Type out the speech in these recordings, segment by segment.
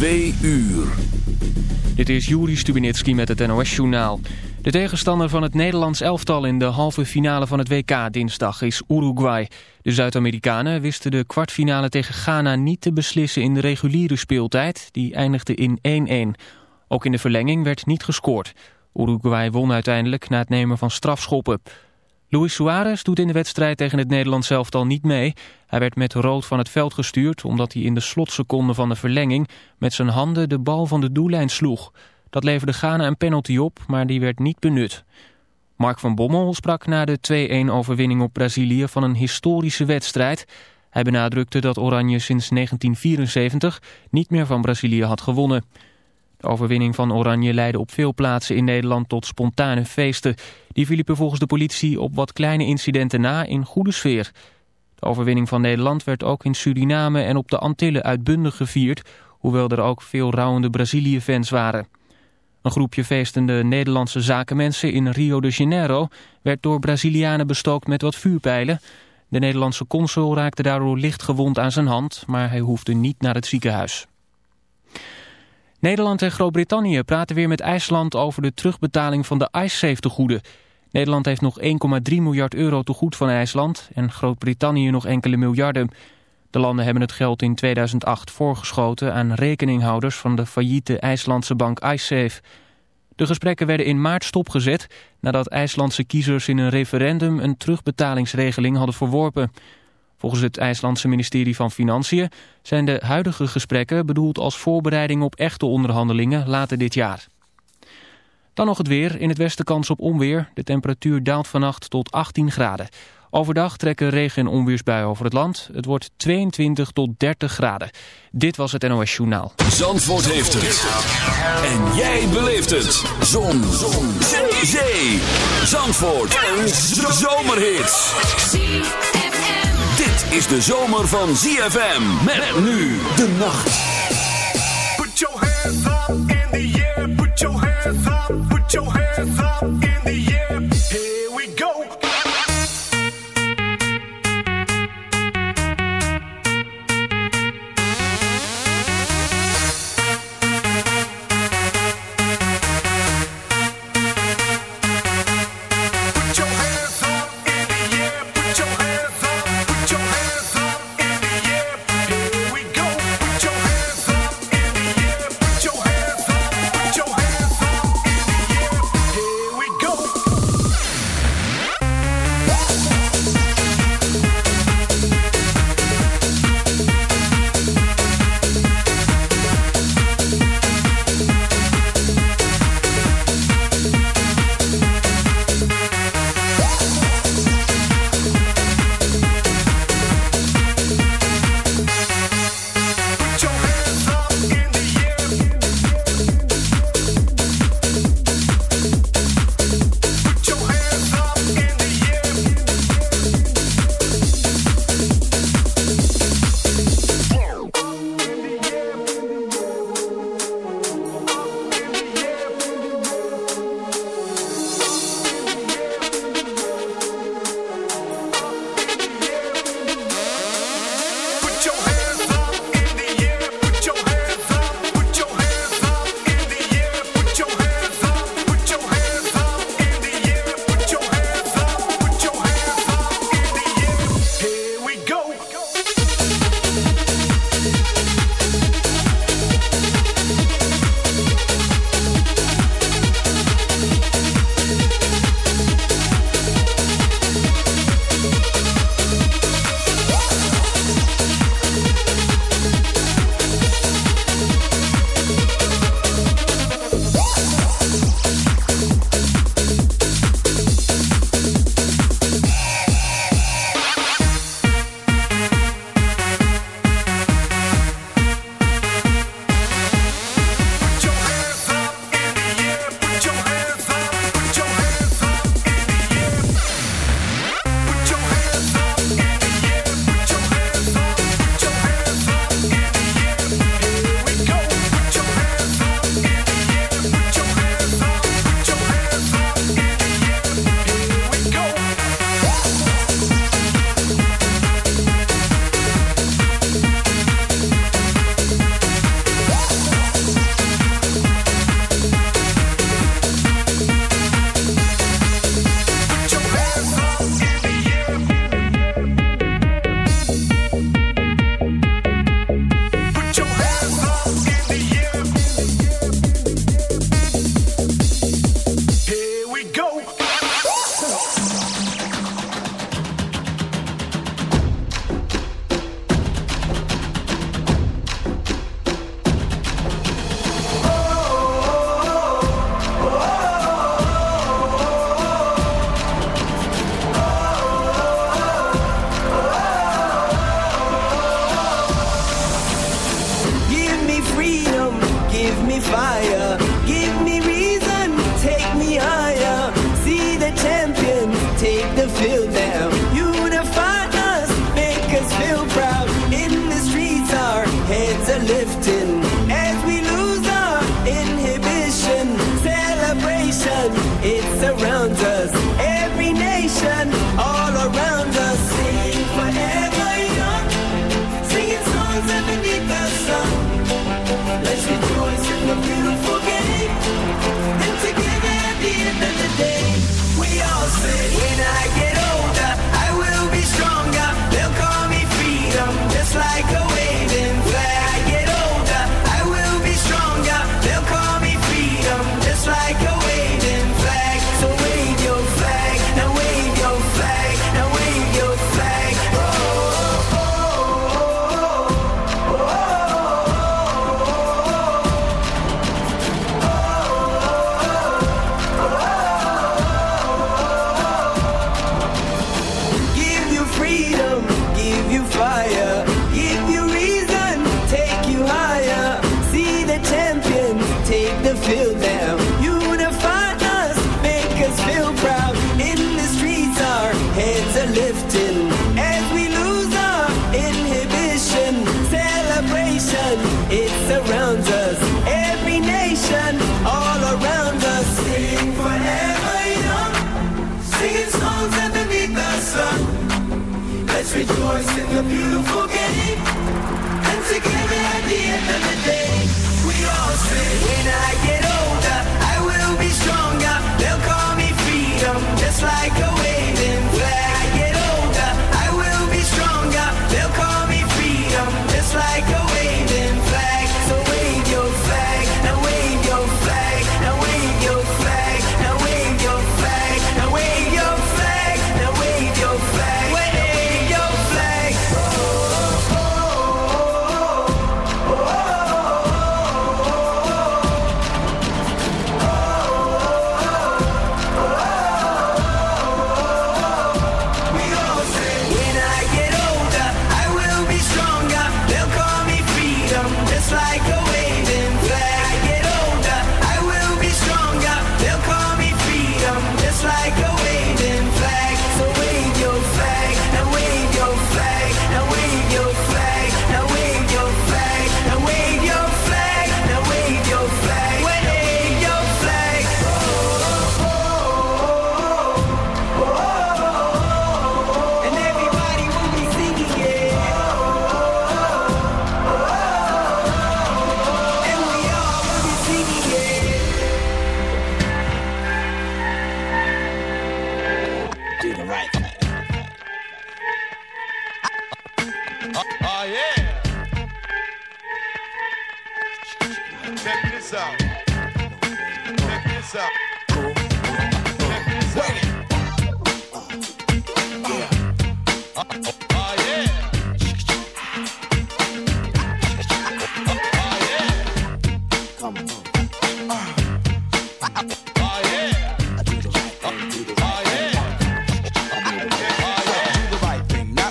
Twee uur. Dit is Juri Stubinitski met het NOS-journaal. De tegenstander van het Nederlands elftal in de halve finale van het WK dinsdag is Uruguay. De Zuid-Amerikanen wisten de kwartfinale tegen Ghana niet te beslissen in de reguliere speeltijd. Die eindigde in 1-1. Ook in de verlenging werd niet gescoord. Uruguay won uiteindelijk na het nemen van strafschoppen. Luis Suarez doet in de wedstrijd tegen het Nederlands elftal niet mee. Hij werd met rood van het veld gestuurd omdat hij in de slotseconde van de verlenging met zijn handen de bal van de doellijn sloeg. Dat leverde Ghana een penalty op, maar die werd niet benut. Mark van Bommel sprak na de 2-1 overwinning op Brazilië van een historische wedstrijd. Hij benadrukte dat Oranje sinds 1974 niet meer van Brazilië had gewonnen. De overwinning van Oranje leidde op veel plaatsen in Nederland tot spontane feesten. Die verliepen volgens de politie op wat kleine incidenten na in goede sfeer. De overwinning van Nederland werd ook in Suriname en op de Antillen uitbundig gevierd... hoewel er ook veel rouwende Brazilië-fans waren. Een groepje feestende Nederlandse zakenmensen in Rio de Janeiro... werd door Brazilianen bestookt met wat vuurpijlen. De Nederlandse consul raakte daardoor licht gewond aan zijn hand... maar hij hoefde niet naar het ziekenhuis. Nederland en Groot-Brittannië praten weer met IJsland over de terugbetaling van de IceSafe-tegoeden. Nederland heeft nog 1,3 miljard euro te goed van IJsland en Groot-Brittannië nog enkele miljarden. De landen hebben het geld in 2008 voorgeschoten aan rekeninghouders van de failliete IJslandse bank IceSafe. De gesprekken werden in maart stopgezet nadat IJslandse kiezers in een referendum een terugbetalingsregeling hadden verworpen. Volgens het IJslandse ministerie van Financiën zijn de huidige gesprekken bedoeld als voorbereiding op echte onderhandelingen later dit jaar. Dan nog het weer. In het westen kans op onweer. De temperatuur daalt vannacht tot 18 graden. Overdag trekken regen- en onweersbuien over het land. Het wordt 22 tot 30 graden. Dit was het NOS Journaal. Zandvoort heeft het. En jij beleeft het. Zon. Zon. Zee. Zandvoort. Een zomerhit. Is de zomer van ZFM. Met nu de nacht. Put your hands up in the air. Put your hands up. Put your hands up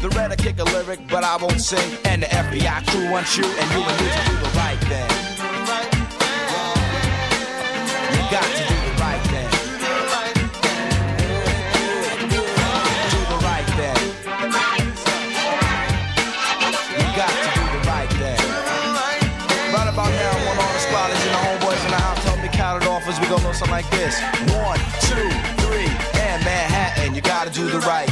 The red I kick a lyric, but I won't sing. And the FBI crew wants you, and you and you to do the right thing. You got to do the right thing. Do the right thing. You got to do the right thing. Right about now, I want all the squatters and the homeboys in the house. Help me count it off as we go something like this. One, two, three, and Manhattan, you gotta do the right.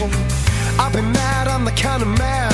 emotion. I've been mad, I'm the kind of man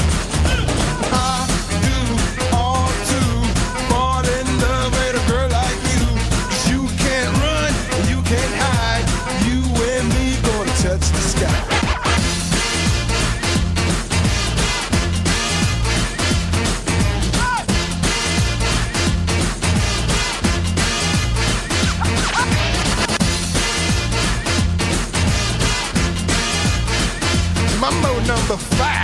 Number five.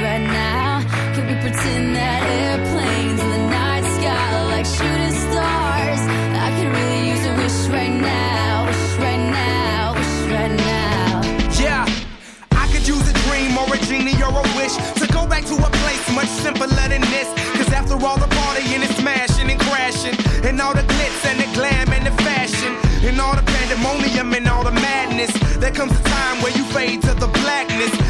Right now. Can we pretend that airplanes in the night sky are like shooting stars? I could really use a wish right now, wish right now, wish right now. Yeah, I could use a dream or a genie or a wish to go back to a place much simpler than this. Cause after all the partying and smashing and crashing, and all the glitz and the glam and the fashion, and all the pandemonium and all the madness, there comes a time where you fade to the blackness.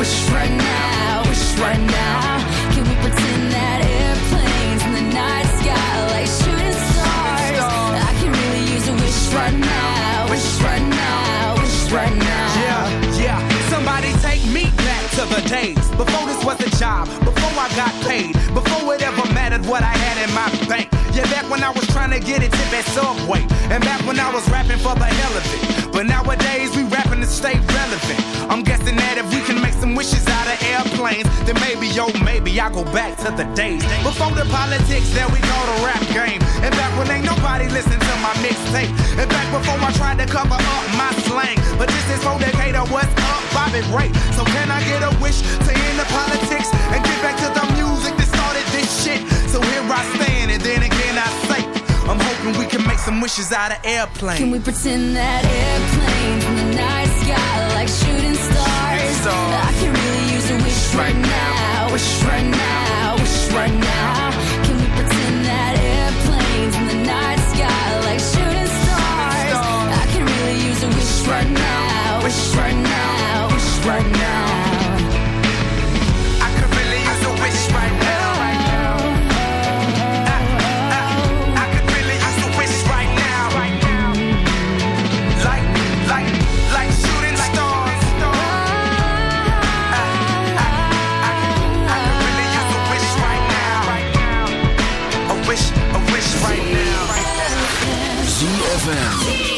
wish right now, wish right now. Can we pretend that airplanes in the night sky like shooting stars? I can really use a wish right now, wish right now, wish right now. Yeah, yeah. Somebody take me back to the days before this was a job, before I got paid, before it ever mattered what I had in my bank. Yeah, back when I was trying to get a tip at Subway, and back when I was rapping for the hell of it. But nowadays we rapping to stay relevant. Of then maybe, yo, maybe I'll go back to the days before the politics. There we go, the rap game, and back when ain't nobody listen to my mixtape, and back before I tried to cover up my slang. But this is for Decatur, what's up, Bobby Ray? So can I get a wish to end the politics and get back to the music that started this shit? So here I stand, and then again can make some wishes out of airplanes. Can we pretend that airplanes in the night sky like shooting stars? stars. I can really use a wish right now, wish right now, wish right now. Can we pretend that airplanes in the night sky like shooting stars? I can really use a wish right now, wish right now, wish right now. ZFM.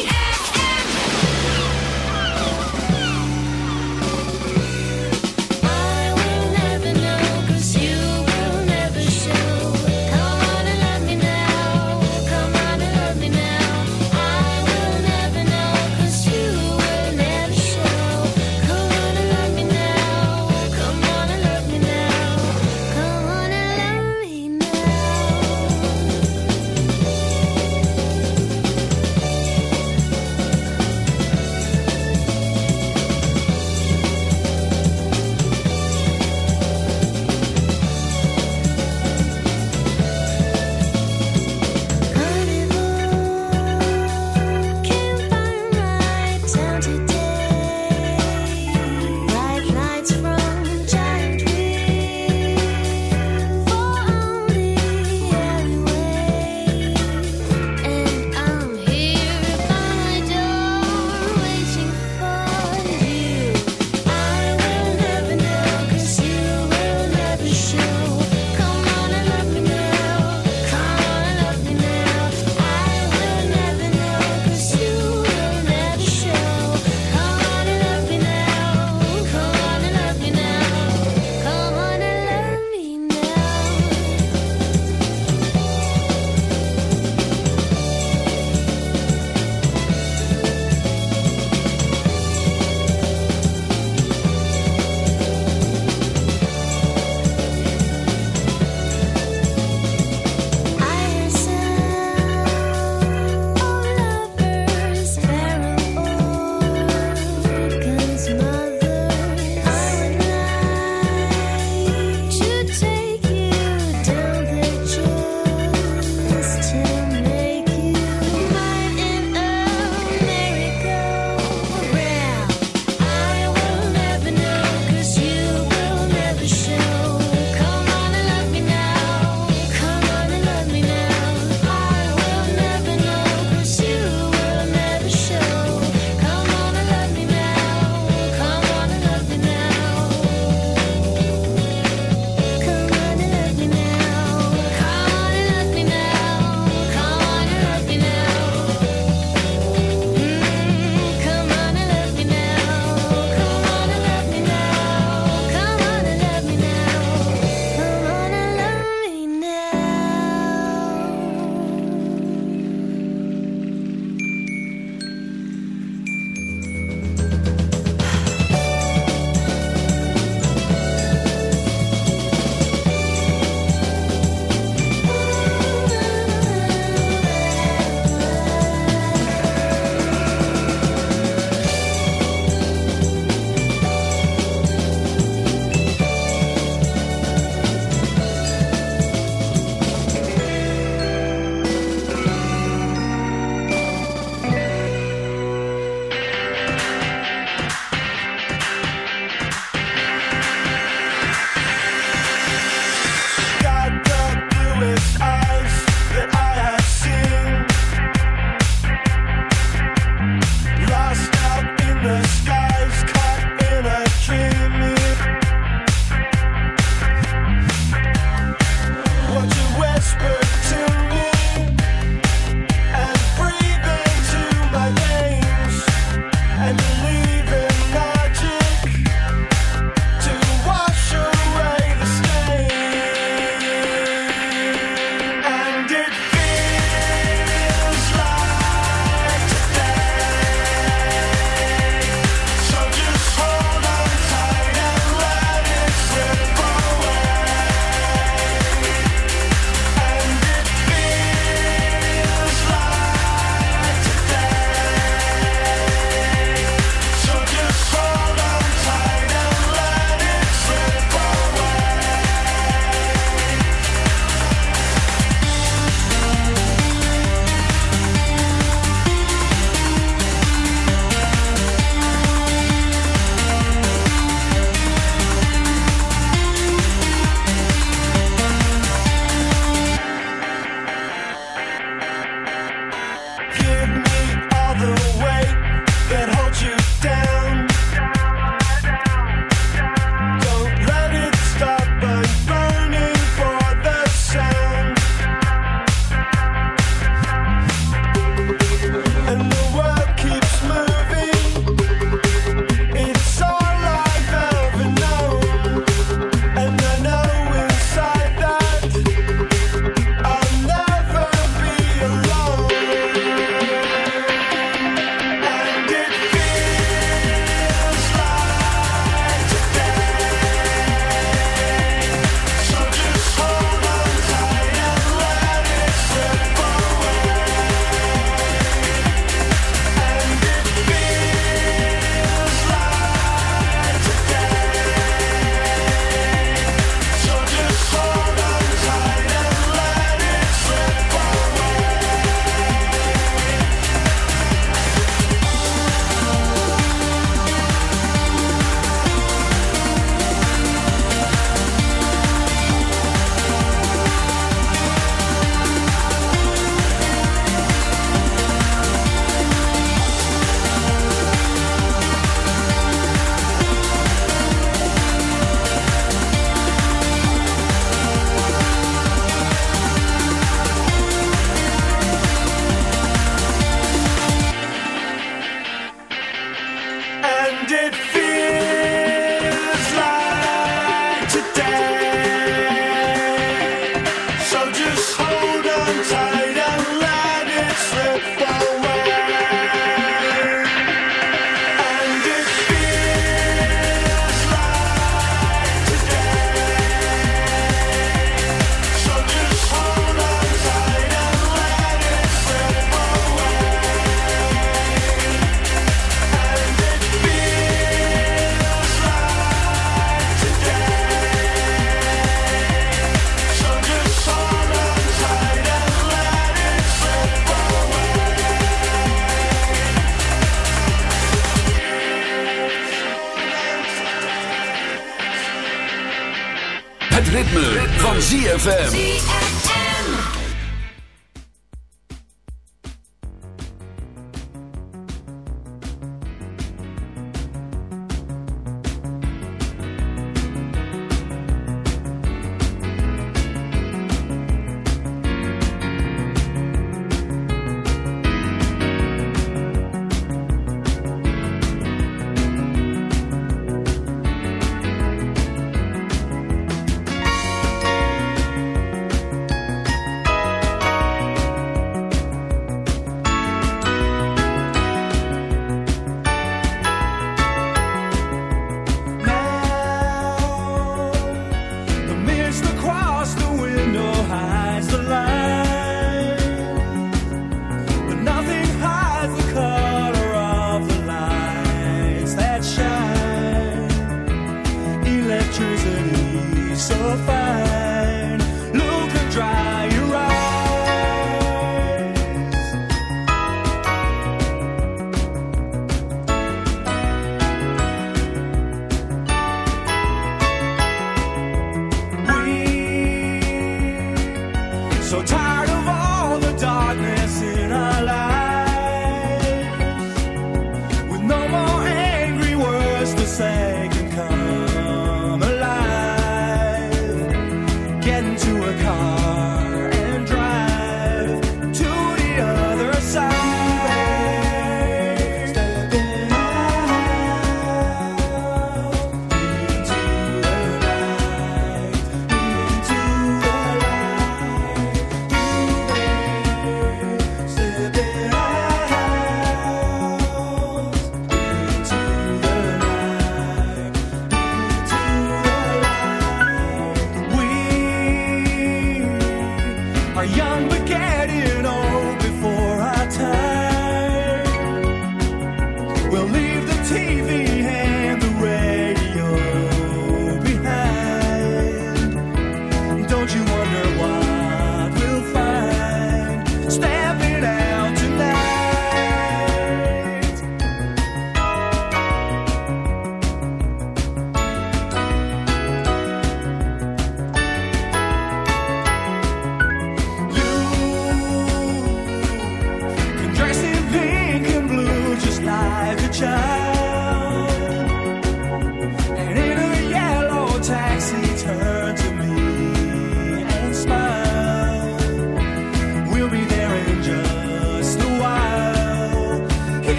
ZFM.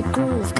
Your groove,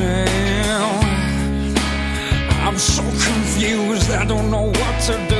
down. I'm so confused, I don't know what to do.